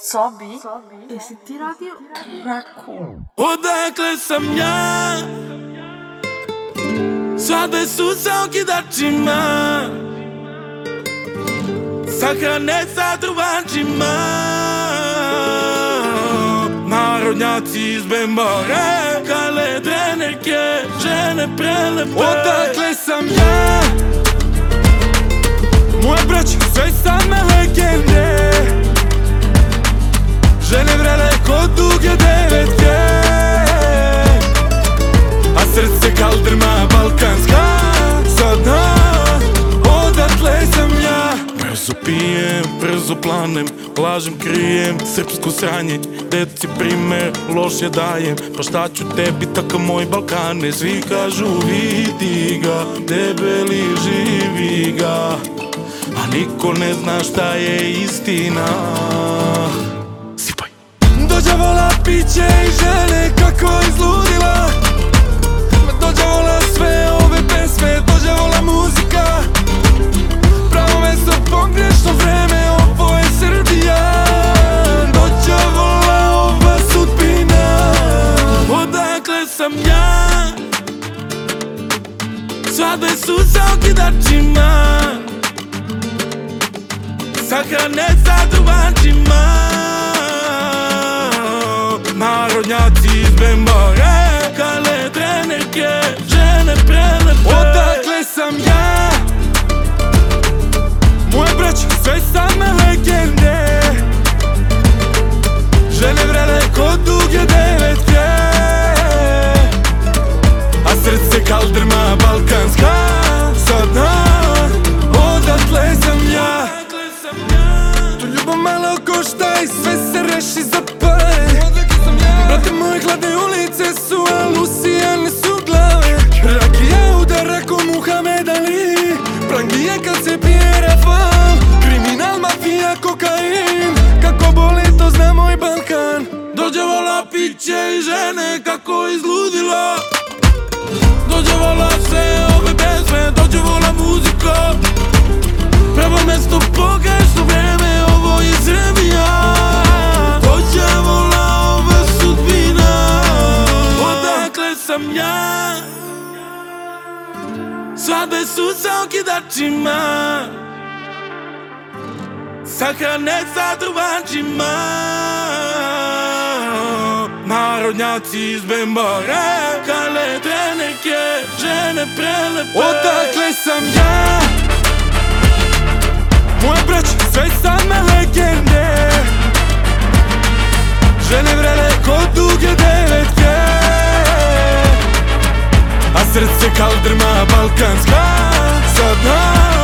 Sobe, Sobe esse tiraco. O Declan Samia. Só de Susão que dá timã. Sacanessa do Antimã. Maronhatis bem moré. Cale drener que je ne prele pote. Kaldrma balkanska Sada odatle sam ja. Brzo pijem, brzo planem, lažem krijem Srpsko sranje, deci primer, loše dajem Pa šta ću tebi, tako moj Balkane Svi kažu vidi ga, debeli živi ga. A niko ne zna šta je istina. Sipaj. Dođe vola piće i žene kako cambiar Só desuză ochii dar cima Să hrănesc aduva cima Ma. Rognații košta i sve se reši za pare. Brate moje hladne ulice su, a Lusijane su glave. Rakija udara ko Muhammed Ali Prangije kad se pije Rafal Kriminal, mafija, kokain. Kako boli to zna moj Balkan. Dođe vola piće i žene kako izludila Sabe Suzão que dá timã Sakanezatu bantimã Narodnjaci izben bore Kale te neke žene é prelepe Otakle sam ja Moje braće Sırtı kaldırma Balkanska Sadna